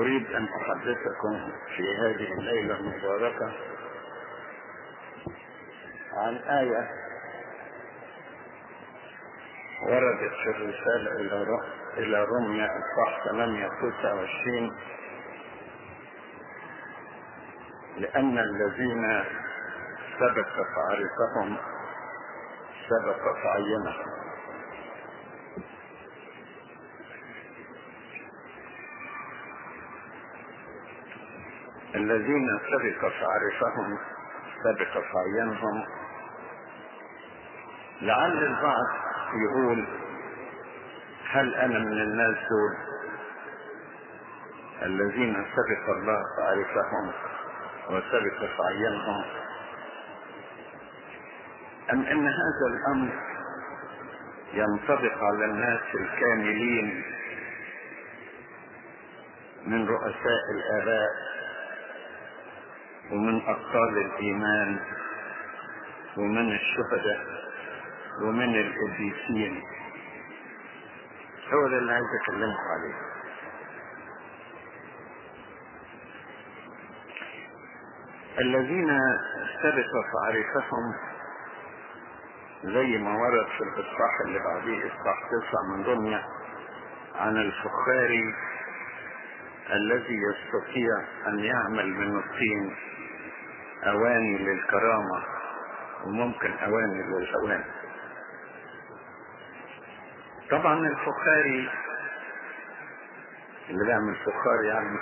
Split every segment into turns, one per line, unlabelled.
أريد أن أحدثكم في هذه الليلة المباركة عن آية وردت في الرسالة إلى إلى روميا الصح 8 لأن الذين سبق تعرفهم سبق تعينهم الذين سبق تعرفهم سبق تعينهم لعل البعض يقول هل أنا من الناس دول؟ الذين سبق الله تعرفهم وسبق تعينهم أم إن هذا الأمر ينطبق على الناس الكاملين من رؤساء الآباء؟ ومن أبطال الإيمان ومن الشهداء ومن القديسين هو ده اللي عايز اكلمكم عليه. الذين سبق تعريفهم زي ما ورد في الإصحاح اللي بعديه إصحاح تسعة من دنيا عن الفخاري الذي يستطيع أن يعمل من الطين. أواني للكرامة وممكن أواني للهوان طبعا الفخاري اللي بيعمل فخار يعني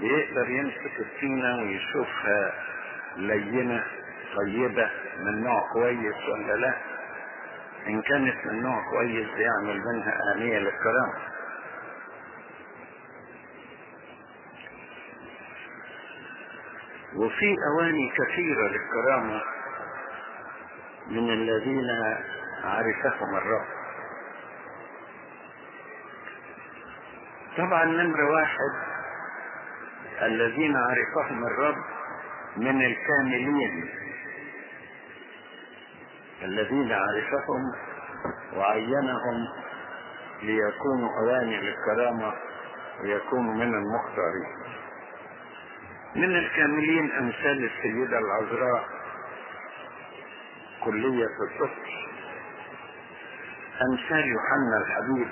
بيقدر يمسك الطينة ويشوفها لينة طيبة من نوع كويس ولا لا. إن كانت من نوع كويس بيعمل منها آنية للكرامة. وفي أواني كثيرة للكرامة من الذين عرفهم الرب. طبعا نمرة واحد الذين عرفهم الرب من الكاملين. الذين عرفهم وعينهم ليكونوا أواني للكرامة ويكونوا من المختارين. من الكاملين أمثال السيدة العذراء كلية الطفل أمثال يوحنا الحبيب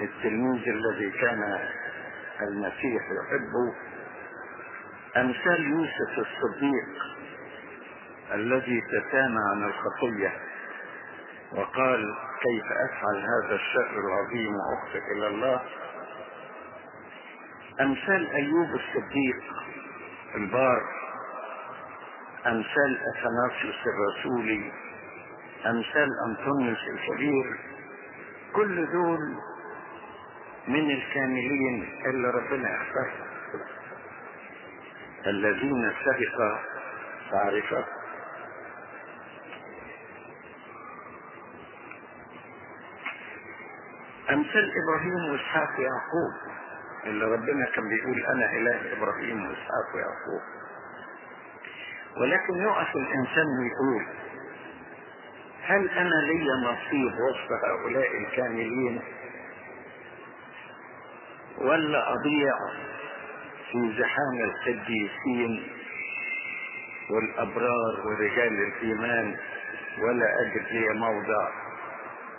التلميذ الذي كان المسيح يحبه أمثال يوسف الصديق الذي تسامى عن الخطية وقال كيف أفعل هذا الشر العظيم وأخطئ إلى الله؟ أمثال أيوب الصديق البار. أمثال اثناسيوس الرسولي أمثال أنطونيوس الكبير كل دول من الكاملين اللي ربنا اختارهم الذين سبق تعرفه أمثال إبراهيم وإسحاق ويعقوب. اللي ربنا كان بيقول أنا إله إبراهيم وإسحاق ويعقوب. ولكن يقف الإنسان ويقول هل أنا لي نصيب وسط هؤلاء الكاملين؟ ولا أضيع في زحام القديسين والأبرار ورجال الإيمان؟ ولا أجد لي موضع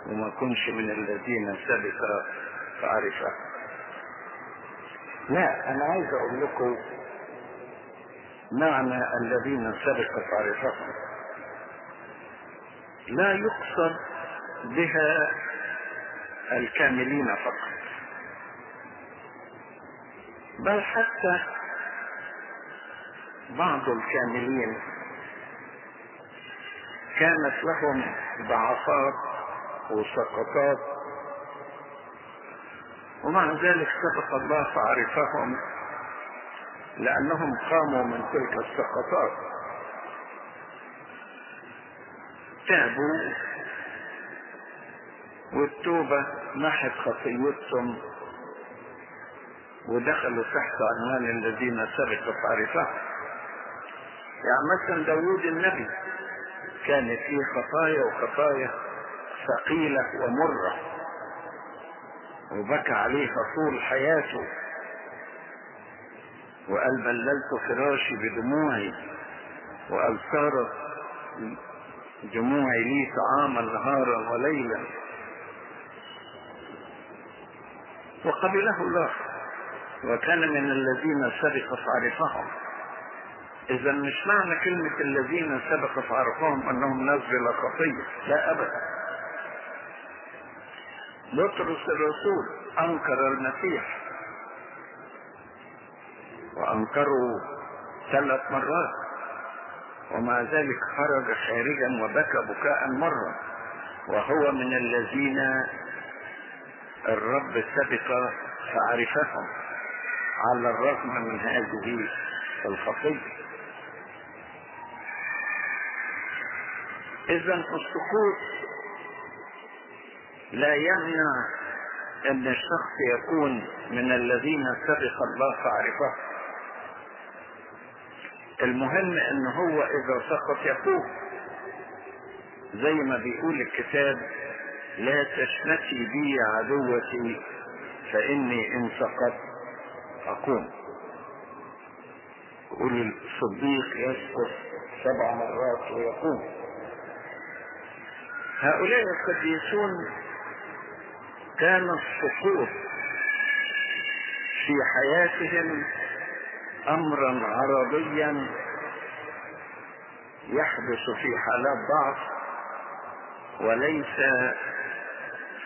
وما كنش من الذين سبق فعرفه لا أنا عايز أقول لكم معنى الذين سبق تعرفهم لا يقصد بها الكاملين فقط بل حتى بعض الكاملين كانت لهم ضعفات وسقطات ومع ذلك سبق الله فعرفهم لأنهم قاموا من تلك السقطات. تابوا والتوبة محت خطيتهم ودخلوا تحت عنوان الذين سبق تعرفهم يعني مثلا داوود النبي كانت فيه خطايا وخطايا ثقيلة ومرة. وبكى عليها طول حياته. وقال بللت فراشي بدموعي وقال صارت دموعي لي طعاما نهارا وليلا وقبله الله. وكان من الذين سبق فعرفهم اذا مش معنى كلمة الذين سبق فعرفهم أنهم ناس بلا خطية. لا ابدا. بطرس الرسول أنكر المسيح وانكروا ثلاث مرات ومع ذلك خرج خارجا وبكى بكاء مرة وهو من الذين الرب سبق فعرفهم على الرغم من هذه الخطية إذا السقوط لا يمنع أن الشخص يكون من الذين سبق الله فعرفه المهم أن هو إذا سقط يقوم زي ما بيقول الكتاب لا تشمتي بي عدوتي فإني إن سقطت أقوم. يقول الصديق يسقط سبع مرات ويقوم. هؤلاء القديسون كان السقوط في حياتهم امرا عرضيا يحدث في حالات ضعف وليس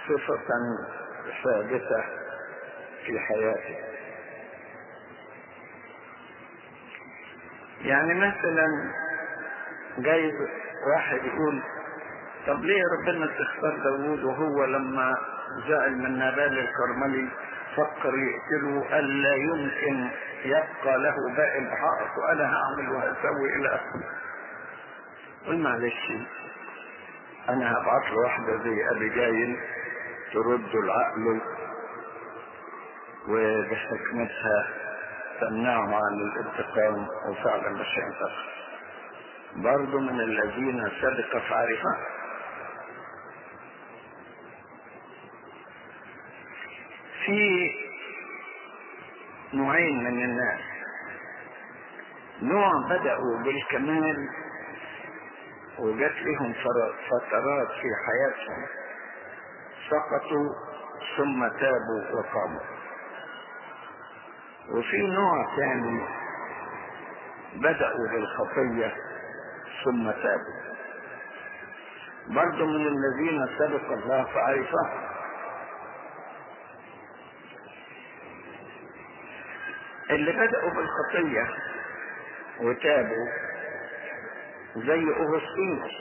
صفة ثابتة في حياته. يعني مثلا جايز واحد يقول طب ليه ربنا تختار داوود وهو لما زعل من نابال الكرملي فكر يقتله قال لا يمكن يبقى له باقي الحائط وأنا هعمل وهسوي إلى آخره. قل معلش أنا هبعت له واحدة زي أبي جايل ترد العقل وبحكمتها تمنعه عن الانتقام وفعلا مش هينتصر برضه من الذين سبق فعرفه في نوعين من الناس. نوع بدأوا بالكمال وجات لهم فترات في حياتهم. سقطوا ثم تابوا وقاموا. وفي نوع ثاني بدأوا بالخطية ثم تابوا. برضو من الذين سبق الله فعرفهم. اللي بدأوا بالخطية وتابوا زي أغسطينوس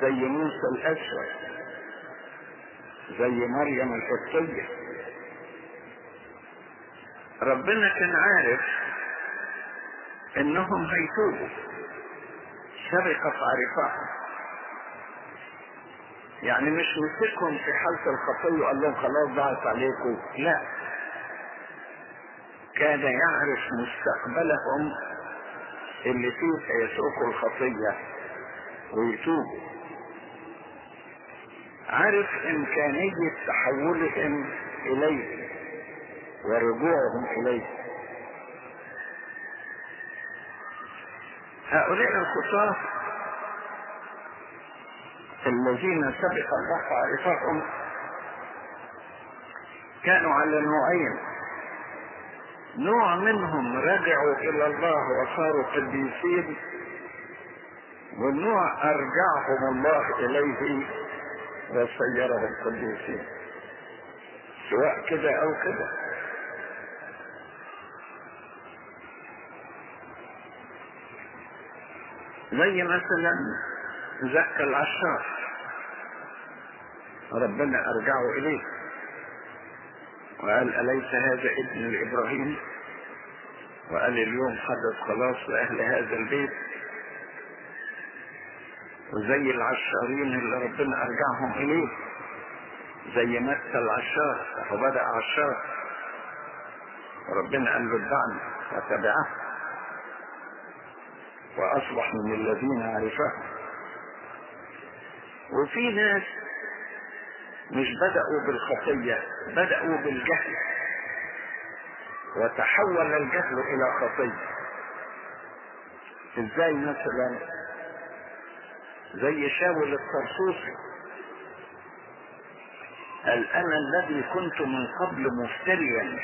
زي موسى الأسود زي مريم القبطية. ربنا كان عارف إنهم هيتوبوا. سبق فعرفهم يعني مش مسكهم في حالة الخطية وقال لهم خلاص ضاعت عليكم. لا. كان يعرف مستقبلهم اللي فيه سيسوقوا الخطية ويتوبوا عارف إمكانية تحولهم إليه ورجوعهم إليه. هؤلاء الخطاة الذين سبق الله عرفهم كانوا على نوعين نوع منهم رجعوا إلى الله وصاروا قديسين والنوع أرجعهم الله إليه وسيرهم قديسين سواء كده أو كده زي مثلا زكى العشار ربنا أرجعه إليه. وقال أليس هذا ابن لإبراهيم وقال اليوم حدث خلاص لأهل هذا البيت. وزي العشارين اللي ربنا أرجعهم إليه. زي متى العشار فبدأ عشار. وربنا قال له اتبعني فتبعه وأصبح من الذين عرفه. وفي ناس مش بدأوا بالخطية بدأوا بالجهل. وتحول الجهل إلى خطيه إزاي مثلا؟ زي شاول الطرسوسي. قال أنا الذي كنت من قبل مفتريا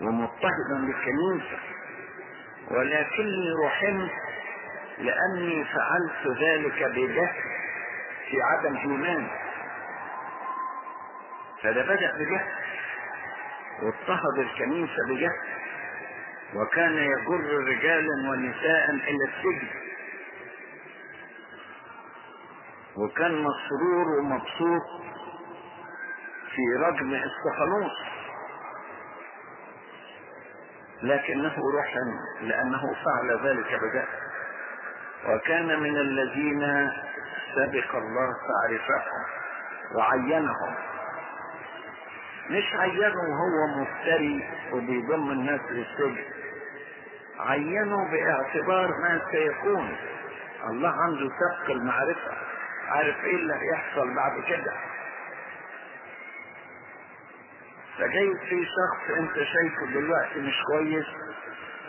ومضطهدا للكنيسة ولكني رحمت لأني فعلت ذلك بجهل في عدم ايمان فده بدأ بجهل. واضطهد الكنيسة بجهل. وكان يجر رجالا ونساء إلى السجن. وكان مسرور ومبسوط في رجم استفانوس لكنه رحم لأنه فعل ذلك بجهل. وكان من الذين سبق الله تعرفهم وعينهم. مش عينه وهو مفتري وبيضم الناس للسجن. عينه باعتبار ما سيكون. الله عنده سبق المعرفة. عارف إيه اللي هيحصل بعد كده؟ فجايز في شخص أنت شايفه دلوقتي مش كويس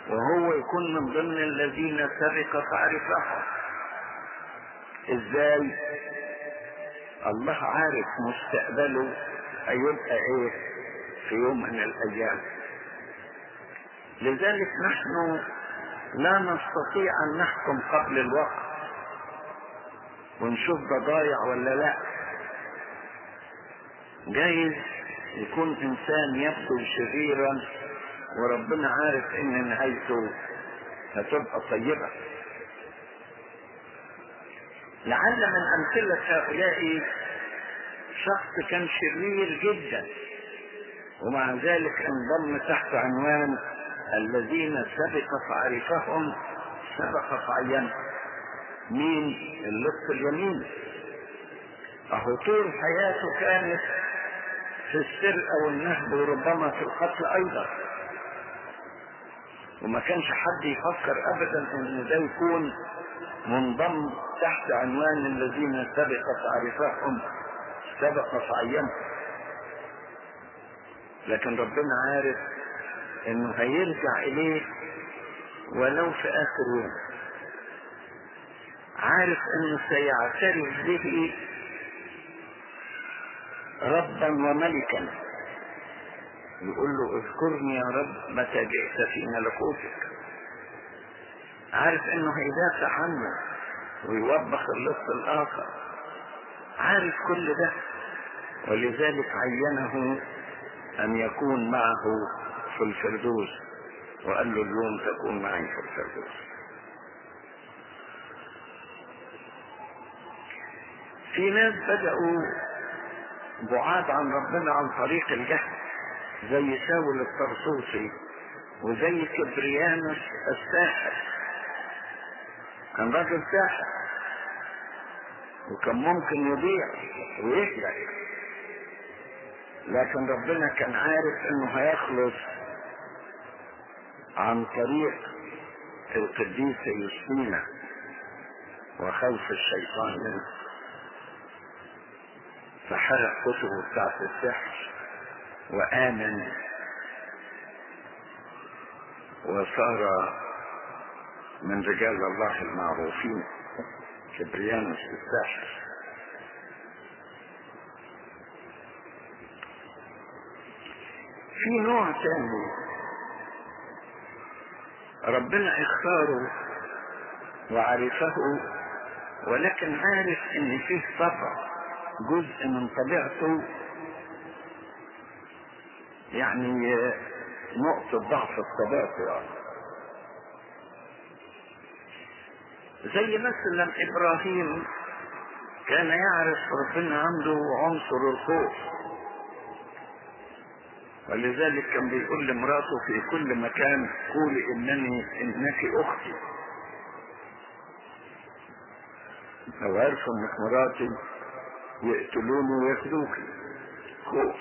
وهو يكون من ضمن الذين سبق تعرفهم إزاي؟ الله عارف مستقبله هيبقى إيه؟ في يوم من الأيام. لذلك نحن لا نستطيع أن نحكم قبل الوقت ونشوف ده ضايع ولا لا. جايز يكون إنسان يبدو شريرا وربنا عارف إن نهايته هتبقى طيبة. لعل من أمثلة هؤلاء شخص كان شرير جدا. ومع ذلك انضم تحت عنوان الذين سبق فعرفهم سبق فعينهم مين؟ اللص اليمين. أهو طول حياته كانت في السرقة والنهب وربما في القتل أيضا. وما كانش حد يفكر ابدا إن ده يكون منضم تحت عنوان الذين سبق تعرفهم سبق فعينهم لكن ربنا عارف إنه هيرجع اليه ولو في آخر يوم. عارف إنه سيعترف به ربا وملكا. يقول له اذكرني يا رب متى جئت في ملكوتك. عارف إنه هيدافع عنه ويوبخ اللص الآخر. عارف كل ده. ولذلك عينه أن يكون معه في الفردوس وقال له اليوم تكون معي في الفردوس. في ناس بدأوا بعاد عن ربنا عن طريق الجهل زي شاول الطرسوسي وزي كبريانوس الساحر. كان راجل ساحر وكان ممكن يضيع ويهلك. لكن ربنا كان عارف إنه هيخلص عن طريق القديسة يوستينا وخوف الشيطان. منه فحرق كتبه بتاعت السحر وآمن وصار من رجال الله المعروفين كبريانوس الساحر في نوع تاني. ربنا اختاره وعرفه ولكن عارف إن فيه طبع جزء من طبيعته. يعني نقطة ضعف الطبيعة. يعني. زي مثلا إبراهيم كان يعرف ربنا عنده عنصر الخوف. ولذلك كان بيقول لمراته في كل مكان قولي إنني إنك أختي. لو عرفوا انك مراتي يقتلوني وياخدوك خوف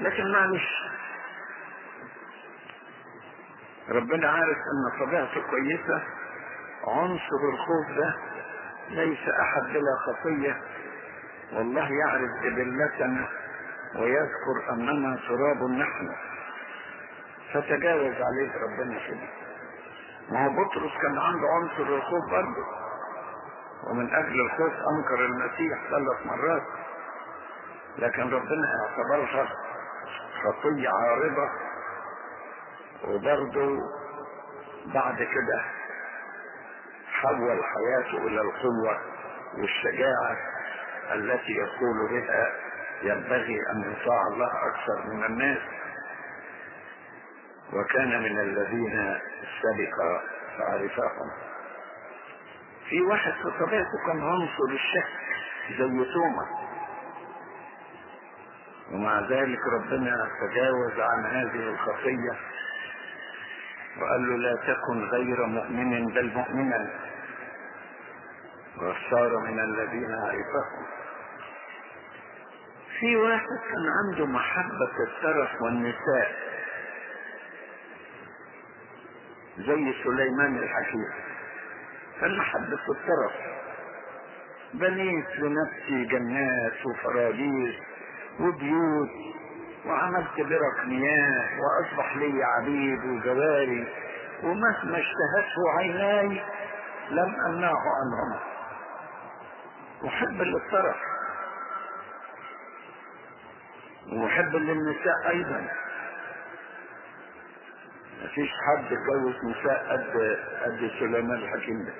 لكن معلش ربنا عارف إن طبيعته كويسة. عنصر الخوف ده ليس أحد بلا خطية والله يعرف جبلتنا ويذكر أننا تراب نحن. فتجاوز عليه ربنا كده. ما هو بطرس كان عنده عنصر الخوف برضه. ومن أجل الخوف أنكر المسيح ثلاث مرات. لكن ربنا اعتبرها خطية عارضة. وبرضه بعد كده حول حياته إلى القوة والشجاعة التي يقول بها ينبغي أن يطاع الله أكثر من الناس. وكان من الذين سبق فعرفهم في واحد في طبيعته كان عنصر الشك زي توما. ومع ذلك ربنا تجاوز عن هذه الخطية وقال له لا تكن غير مؤمن بل مؤمنا. وصار من الذين عرفهم. في واحد كان عنده محبة الترف والنساء. زي سليمان الحكيم كان محبة الترف بنيت لنفسي جنات وفراديس وبيوت وعملت برك مياه وأصبح لي عبيد وجواري. ومهما اشتهته عيناي لم أمنعه عنهما محب للطرف. ومحب للنساء أيضا. مفيش حد اتجوز نساء قد قد سليمان الحكيم ده.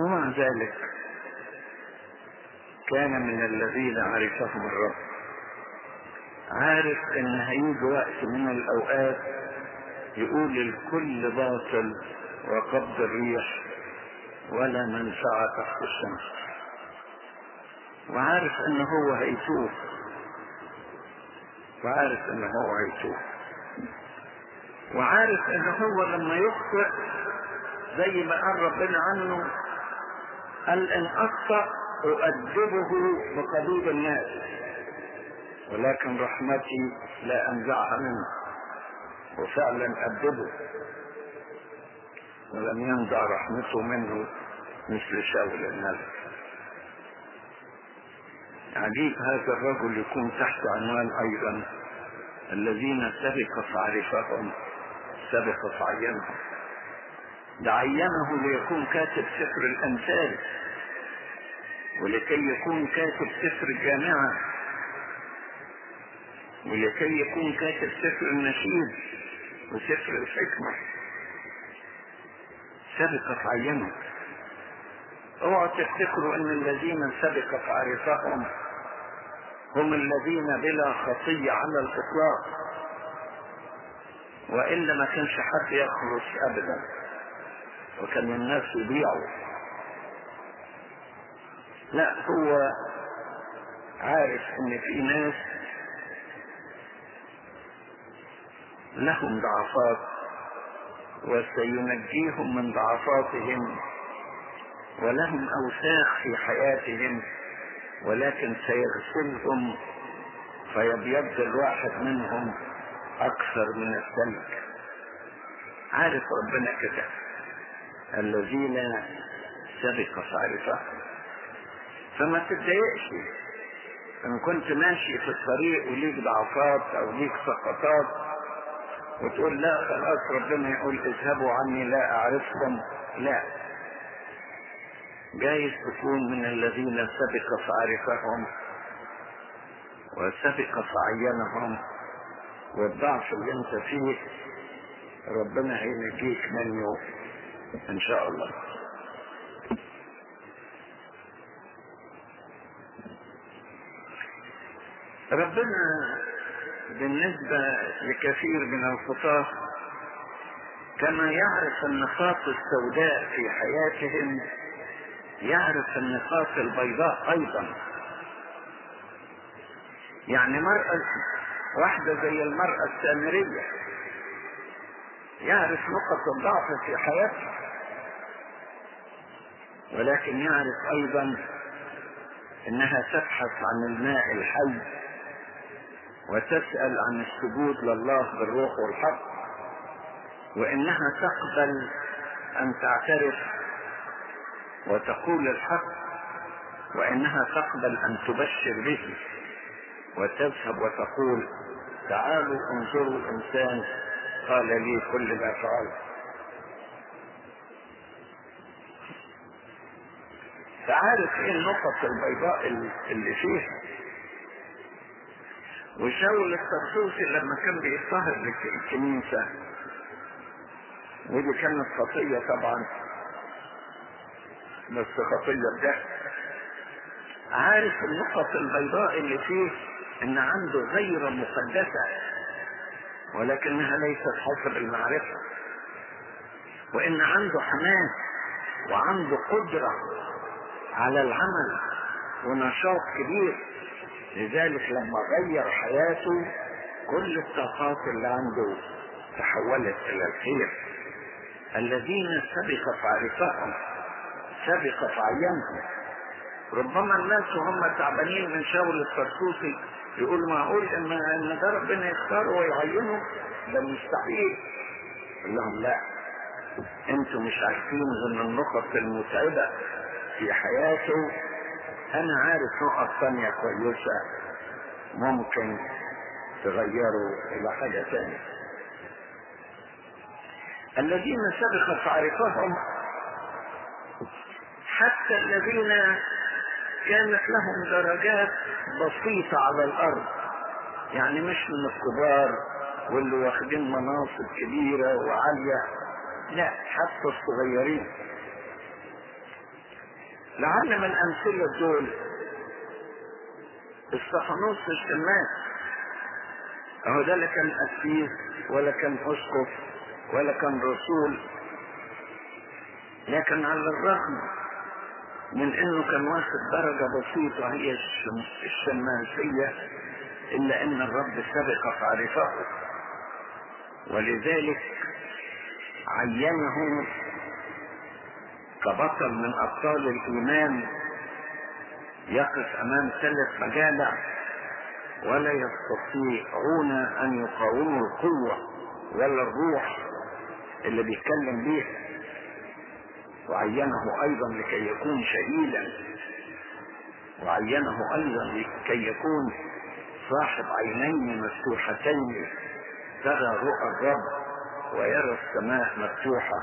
ومع ذلك كان من الذين عرفهم الرب. عارف إن هيجي وقت من الأوقات يقول الكل باطل وقبض الريح ولا منفعة تحت الشمس. وعارف ان هو هيتوب. وعارف ان هو هيتوب. وعارف ان هو لما يخطئ زي ما قال ربنا عنه قال إن أخطأ أؤدبه بقبيل الناس. ولكن رحمتي لا أنزعها منه. وفعلا ادبه ولم ينزع رحمته منه مثل شاول الملك عجيب هذا الرجل يكون تحت عنوان أيضا الذين سبق فعرفهم سبق فعينهم ده عينه ليكون كاتب سفر الأمثال ولكي يكون كاتب سفر الجامعة ولكي يكون كاتب سفر النشيد وسفر الحكمة. سبق فعينه اوعوا تفتكروا إن الذين سبق فعرفهم هم الذين بلا خطية على الإطلاق؟ وإلا ما كانش حد يخلص ابدا وكان الناس يبيعوا لا هو عارف إن في ناس لهم ضعفات وسينجيهم من ضعفاتهم ولهم أوساخ في حياتهم ولكن سيغسلهم فيبيض الواحد منهم أكثر من الثلج. عارف ربنا كده؟ الذين سبق فعرفهم فما تتضايقش. إن كنت ماشي في الطريق وليك ضعفات أو ليك سقطات وتقول لا خلاص ربنا يقول اذهبوا عني لا أعرفكم. لا. جايز تكون من الذين سبق فعرفهم وسبق فعينهم والضعف اللي انت فيه ربنا هينجيك منه إن شاء الله. ربنا بالنسبة لكثير من الخطاة كما يعرف النقاط السوداء في حياتهم يعرف النقاط البيضاء أيضا. يعني مرأة واحدة زي المرأة السامرية يعرف نقط الضعف في حياتها ولكن يعرف أيضا إنها تبحث عن الماء الحي وتسأل عن السجود لله بالروح والحق وإنها تقبل أن تعترف وتقول الحق وإنها تقبل أن تبشر به وتذهب وتقول تعالوا انظروا انسان قال لي كل ما فعلت فعارف إيه النقط البيضاء اللي فيها وشاول الطرطوسي لما كان بيضطهد الكنيسة ودي كانت خطية طبعا. بس خطية بجهل عارف النقط البيضاء اللي فيه إن عنده غير مقدسة ولكنها ليست حسب المعرفة. وإن عنده حماس وعنده قدرة على العمل ونشاط كبير. لذلك لما غير حياته كل الطاقات اللي عنده تحولت إلى الخير. الذين سبق فعرفهم سبق فعينهم ربما الناس وهم تعبانين من شاول الطرطوسي يقول معقول ان إن ده ربنا يختاره ويعينه. ده مستحيل. قال لهم لا. أنتم مش عارفين إن النقط المتعبة في حياته. أنا عارف نقط ثانية كويسة. ممكن تغيروا إلى حاجة ثانية الذين سبق فعرفهم حتى الذين كانت لهم درجات بسيطة على الأرض. يعني مش من الكبار واللي واخدين مناصب كبيرة وعالية لا حتى الصغيرين. لعل من أمثلة دول استفانوس الشماس أهو ده لا كان أسيس ولا كان أسقف ولا كان رسول لكن على الرغم من إنه كان واخد درجة بسيطة هي الشماسية إلا إن الرب سبق فعرفه. ولذلك عينه كبطل من أبطال الإيمان يقف أمام ثلاث مجامع ولا يستطيعون أن يقاوموا القوة ولا الروح اللي بيتكلم بيها. وعينه أيضا لكي يكون شهيدا. وعينه أيضا لكي يكون صاحب عينين مفتوحتين. ترى رؤى الرب ويرى السماء مفتوحة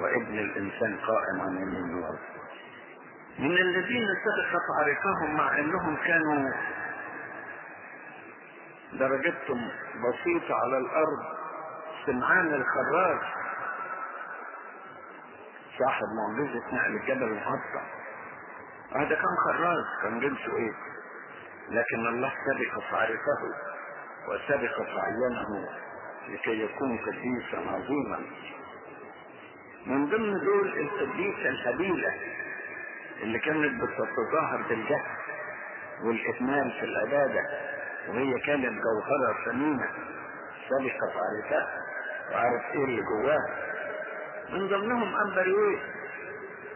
وابن الإنسان قائم عن الأرض من الذين سبقت عرفهم مع أنهم كانوا درجتهم بسيطة على الأرض سمعان الخراج. صاحب معجزة نقل الجبل المقطع هذا كان خراج كان جنسه إيه؟ لكن الله سبق فعرفه وسبق فعينه لكي يكون قديسا عظيما. من ضمن دول القديسة الهبيلة اللي كانت بتتظاهر بالجهل والإهمال في العبادة وهي كانت جوهرة ثمينة سبق فعرفها وعرف إيه اللي جواها من ضمنهم أمبريويس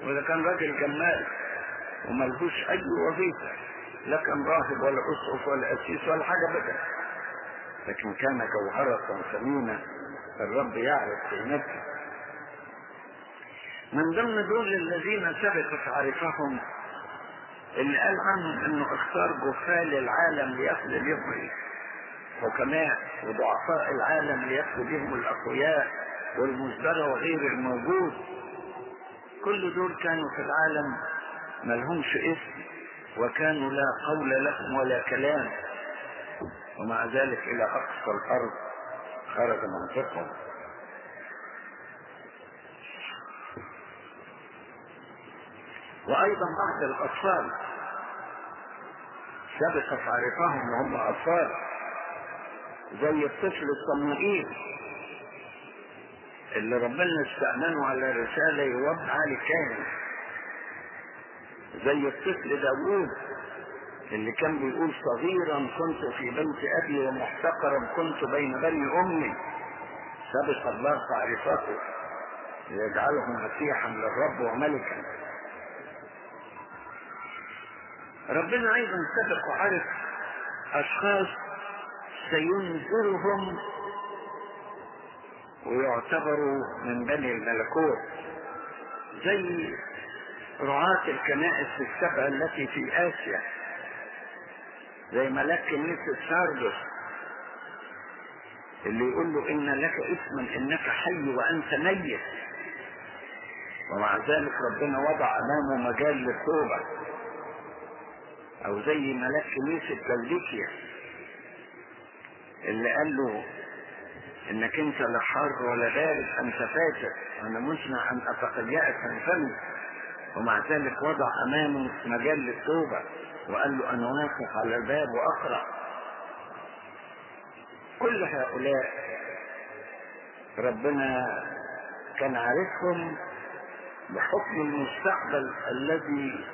وده كان راجل جمال وملهوش أي وظيفة لا كان راهب ولا أسقف ولا أسيس ولا حاجة بدأ لكن كان جوهرة ثمينة الرب يعرف قيمتها. من ضمن دول الذين سبقت عرفهم اللي قال عنهم إنه اختار جفال العالم ليأخذ بهم الحكماء وضعفاء العالم ليأخذ بهم الأقوياء والمزدرى وغير الموجود. كل دول كانوا في العالم ملهمش اسم وكانوا لا قول لهم ولا كلام. ومع ذلك إلى أقصى الأرض خرج منطقهم. وأيضا بعض الأطفال سبق عرفهم وهم أطفال زي الطفل الصموئيل اللي ربنا استأمنه على رسالة يوضع لكاهن زي الطفل داوود اللي كان بيقول صغيرا كنت في بيت أبي ومحتقرا كنت بين بني أمي. سبق الله تعرفته ليجعله مسيحا للرب وملكا. ربنا أيضا سبق وعرف أشخاص سينذرهم ويعتبروا من بني الملكوت زي رعاة الكنائس السبع التي في آسيا زي ملاك كنيسة ساردس اللي يقول له إن لك اسما إنك حي وأنت ميت. ومع ذلك ربنا وضع أمامه مجال للتوبة. أو زي ملاك كنيسة لوديكيا اللي قال له إنك أنت لا حار ولا بارد أنت فاسد أنا مسمع أن أتقيأك من فمي. ومع ذلك وضع أمامه مجال للتوبة. وقال له أنا واقف على الباب وأقرأ. كل هؤلاء ربنا كان عارفهم بحكم المستقبل الذي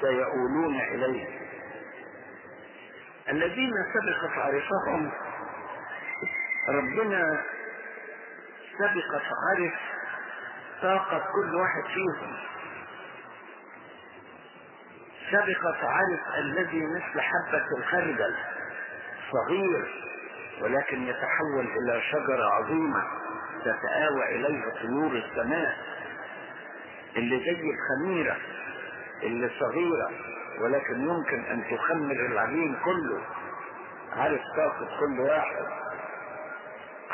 سيؤولون إليه. الذين سبقت عرفهم ربنا سبقت عرف طاقة كل واحد فيهم. سبقت عرف الذي مثل حبة الخردل صغير ولكن يتحول إلى شجرة عظيمة تتآوى إليها طيور السماء. اللي زي الخميرة اللي صغيرة ولكن يمكن أن تخمر العجين كله. عارف طاقة كل واحد.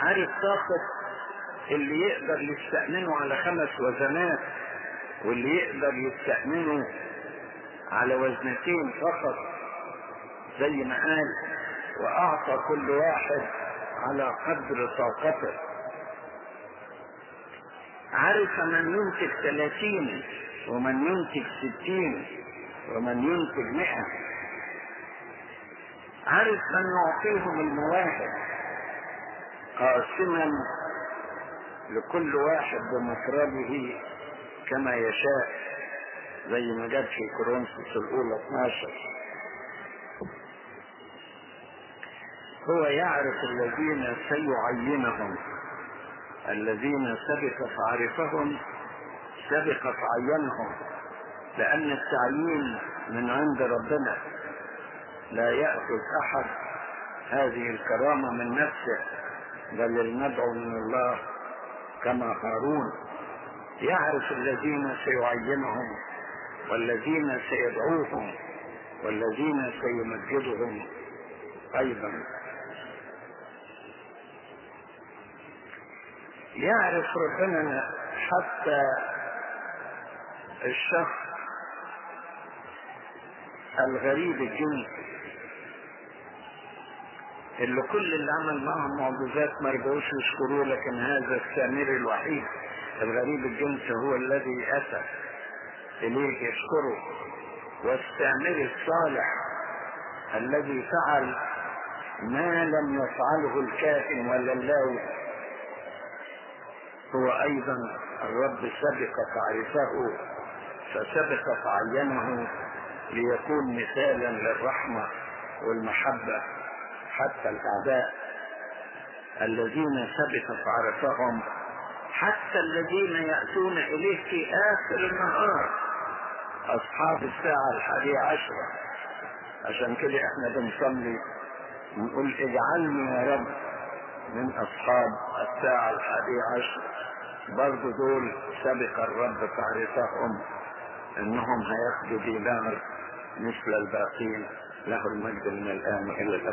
عارف طاقة اللي يقدر يستأمنه على خمس وزنات واللي يقدر يستأمنه على وزنتين فقط زي ما قال وأعطى كل واحد على قدر طاقته؟ عرف من ينتج ثلاثين ومن ينتج ستين ومن ينتج مئة. عرف من يعطيهم المواهب. قاسما لكل واحد بمفرده كما يشاء زي ما جاب في كورنثوس الأولى 12 هو يعرف الذين سيعينهم الذين سبقت عرفهم سبقت عينهم لأن التعيين من عند ربنا. لا يأخذ أحد هذه الكرامة من نفسه. بل المدعو من الله كما هارون. يعرف الذين سيعينهم والذين سيدعوهم والذين سيمجدهم أيضا. يعرف ربنا حتى الشخص الغريب الجنس اللي كل اللي عمل معهم معجزات ما رجعوش يشكروه لكن هذا السامر الوحيد الغريب الجنس هو الذي أتى إليه يشكره. والسامر الصالح الذي فعل ما لم يفعله الكائن ولا اللاوي هو أيضا الرب سبق تعرفه فسبق عينه ليكون مثالا للرحمة والمحبة. حتى الأعداء الذين سبقت عرفهم حتى الذين يأتون إليه في آخر النهار. أصحاب الساعة الحادية عشرة. عشان كده إحنا بنصلي نقول اجعلني يا رب من أصحاب الساعة الحادية عشرة. برضو دول سبق الرب تعرفهم إنهم هياخدوا دينار مثل الباقين. له المجد من إلى الابد